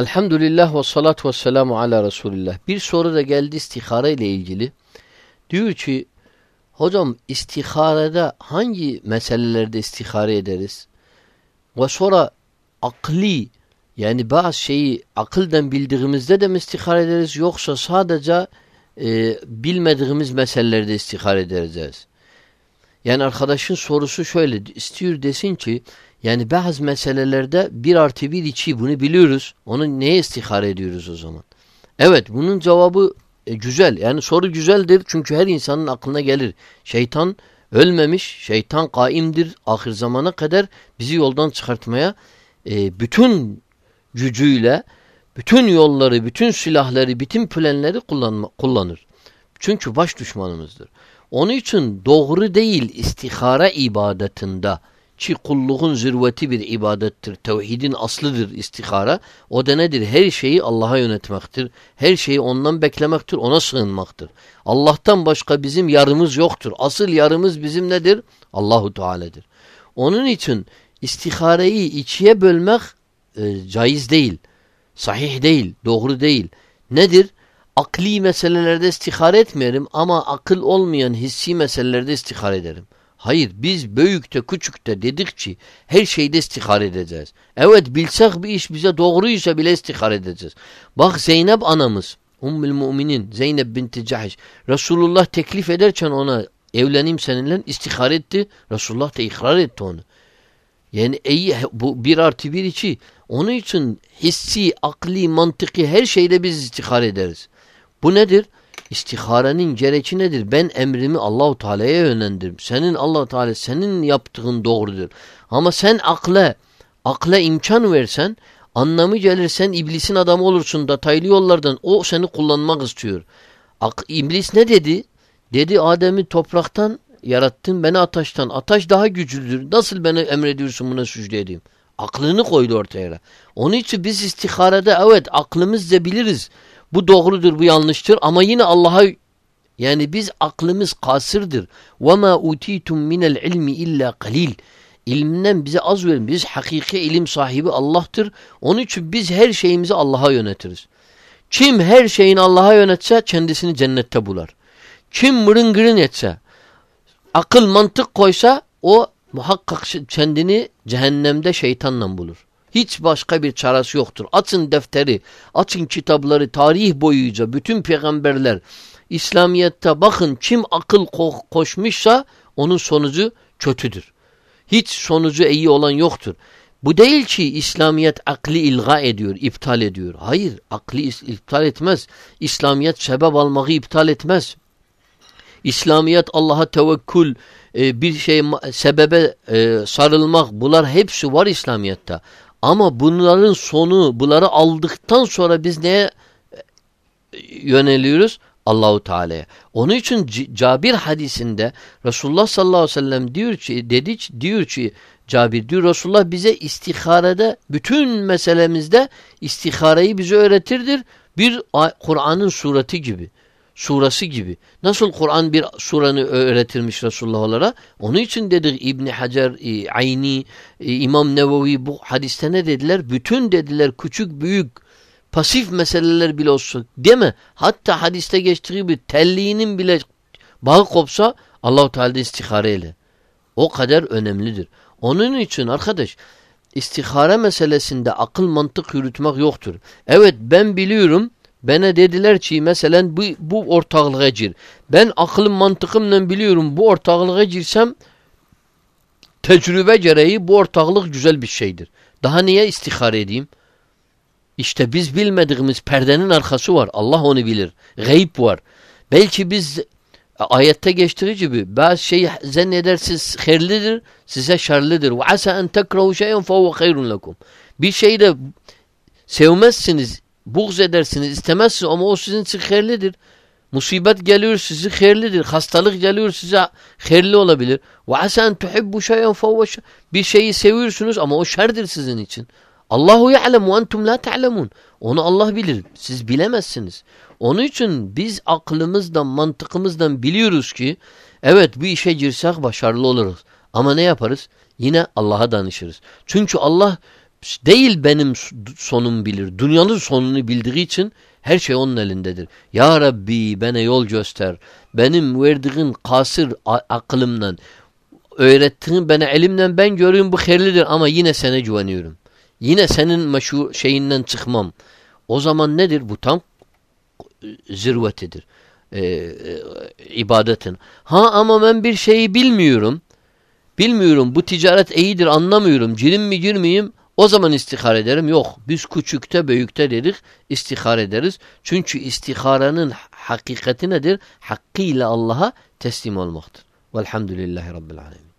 Elhamdülillah ve salatu ve selamu ala Resulillah. Bir soru da geldi istihare ile ilgili. Diyor ki hocam istiharede hangi meselelerde istihare ederiz? Ve sonra akli yani bazı şeyi akılden bildiğimizde de mi istihare ederiz yoksa sadece e, bilmediğimiz meselelerde istihare ederiz? Yani arkadaşın sorusu şöyle istiyor desin ki yani bazı meselelerde bir artı bir içi bunu biliyoruz. Onu neye istihare ediyoruz o zaman? Evet bunun cevabı e, güzel. Yani soru güzeldir çünkü her insanın aklına gelir. Şeytan ölmemiş, şeytan kaimdir ahir zamana kadar bizi yoldan çıkartmaya e, bütün gücüyle, bütün yolları, bütün silahları, bütün planları kullanma, kullanır. Çünkü baş düşmanımızdır. Onun için doğru değil istihara ibadetinde ki kulluğun zirveti bir ibadettir. Tevhidin aslıdır istihara. O da nedir? Her şeyi Allah'a yönetmektir. Her şeyi ondan beklemektir. Ona sığınmaktır. Allah'tan başka bizim yarımız yoktur. Asıl yarımız bizim nedir? Allahu Teala'dır. Onun için istihareyi içiye bölmek e, caiz değil. Sahih değil. Doğru değil. Nedir? Akli meselelerde istihare etmeyelim ama akıl olmayan hissi meselelerde istihare ederim. Hayır biz büyükte küçükte dedikçe her şeyde istihare edeceğiz. Evet bilsek bir iş bize doğruysa bile istihare edeceğiz. Bak Zeynep anamız Ummul Müminin Zeynep binti Cahş Resulullah teklif ederken ona evleneyim seninle istihare etti. Resulullah da ikrar etti onu. Yani iyi, bu bir artı bir içi. Onun için hissi, akli, mantıki her şeyde biz istihare ederiz. Bu nedir? İstiharenin gereği nedir? Ben emrimi Allahu Teala'ya yönlendirim. Senin Allahu Teala senin yaptığın doğrudur. Ama sen akla akla imkan versen anlamı gelir sen iblisin adamı olursun detaylı yollardan o seni kullanmak istiyor. Ak, iblis ne dedi? Dedi Adem'i topraktan yarattın beni ataştan. Ataş daha güçlüdür. Nasıl beni emrediyorsun buna sücde edeyim? Aklını koydu ortaya. Onun için biz istiharede evet aklımızla biliriz. Bu doğrudur, bu yanlıştır ama yine Allah'a yani biz aklımız kasırdır. وَمَا اُتِيتُمْ مِنَ الْعِلْمِ illa qalil. İlminden bize az verin. Biz hakiki ilim sahibi Allah'tır. Onun için biz her şeyimizi Allah'a yönetiriz. Kim her şeyin Allah'a yönetse kendisini cennette bular. Kim mırın gırın etse, akıl mantık koysa o muhakkak kendini cehennemde şeytanla bulur. Hiç başka bir çaresi yoktur. Açın defteri, açın kitapları, tarih boyunca bütün peygamberler İslamiyet'te bakın kim akıl ko koşmuşsa onun sonucu kötüdür. Hiç sonucu iyi olan yoktur. Bu değil ki İslamiyet akli ilga ediyor, iptal ediyor. Hayır, akli iptal etmez. İslamiyet sebep almayı iptal etmez. İslamiyet Allah'a tevekkül, e, bir şey sebebe e, sarılmak bunlar hepsi var İslamiyet'te. Ama bunların sonu, bunları aldıktan sonra biz neye e, yöneliyoruz? Allahu Teala'ya. Onun için Cabir hadisinde Resulullah sallallahu aleyhi ve sellem diyor ki dedi diyor ki Cabir diyor Resulullah bize istiharede bütün meselemizde istihareyi bize öğretirdir. Bir Kur'an'ın sureti gibi surası gibi. Nasıl Kur'an bir suranı öğretilmiş Resulullah'lara? Onun için dedik İbn Hacer, Ayni, İmam Nevevi bu hadiste ne dediler? Bütün dediler küçük büyük pasif meseleler bile olsun. Mi? Hatta hadiste geçtiği gibi telliğinin bile bağı kopsa Allahu Teala istihare O kadar önemlidir. Onun için arkadaş istihare meselesinde akıl mantık yürütmek yoktur. Evet ben biliyorum bana dediler ki mesela bu, bu ortaklığa gir. Ben aklım mantıkımla biliyorum bu ortaklığa girsem tecrübe gereği bu ortaklık güzel bir şeydir. Daha niye istihare edeyim? İşte biz bilmediğimiz perdenin arkası var. Allah onu bilir. Gayb var. Belki biz ayette geçtiği gibi bazı şey zannedersiniz hayırlıdır, size şerlidir. Ve asa en tekrahu şeyen fehuve hayrun lekum. Bir şeyde sevmezsiniz, buğz edersiniz, istemezsiniz ama o sizin için hayırlıdır. Musibet geliyor sizi hayırlıdır. Hastalık geliyor size hayırlı olabilir. Ve asen tuhibbu şeyen fevve Bir şeyi seviyorsunuz ama o şerdir sizin için. Allahu ya'lem ve entum la ta'lemun. Onu Allah bilir. Siz bilemezsiniz. Onun için biz aklımızdan, mantıkımızdan biliyoruz ki evet bu işe girsek başarılı oluruz. Ama ne yaparız? Yine Allah'a danışırız. Çünkü Allah değil benim sonum bilir. Dünyanın sonunu bildiği için her şey onun elindedir. Ya Rabbi bana yol göster. Benim verdiğin kasır aklımdan, öğrettiğin bana elimden ben görüyorum bu hayırlıdır ama yine sana güveniyorum. Yine senin meşhur şeyinden çıkmam. O zaman nedir? Bu tam zirvetidir. Ee, e, ibadetin. Ha ama ben bir şeyi bilmiyorum. Bilmiyorum bu ticaret iyidir anlamıyorum. Cirim mi girmeyeyim o zaman istihar ederim. Yok biz küçükte büyükte dedik istihar ederiz. Çünkü istiharanın hakikati nedir? Hakkıyla Allah'a teslim olmaktır. Velhamdülillahi Rabbil Alemin.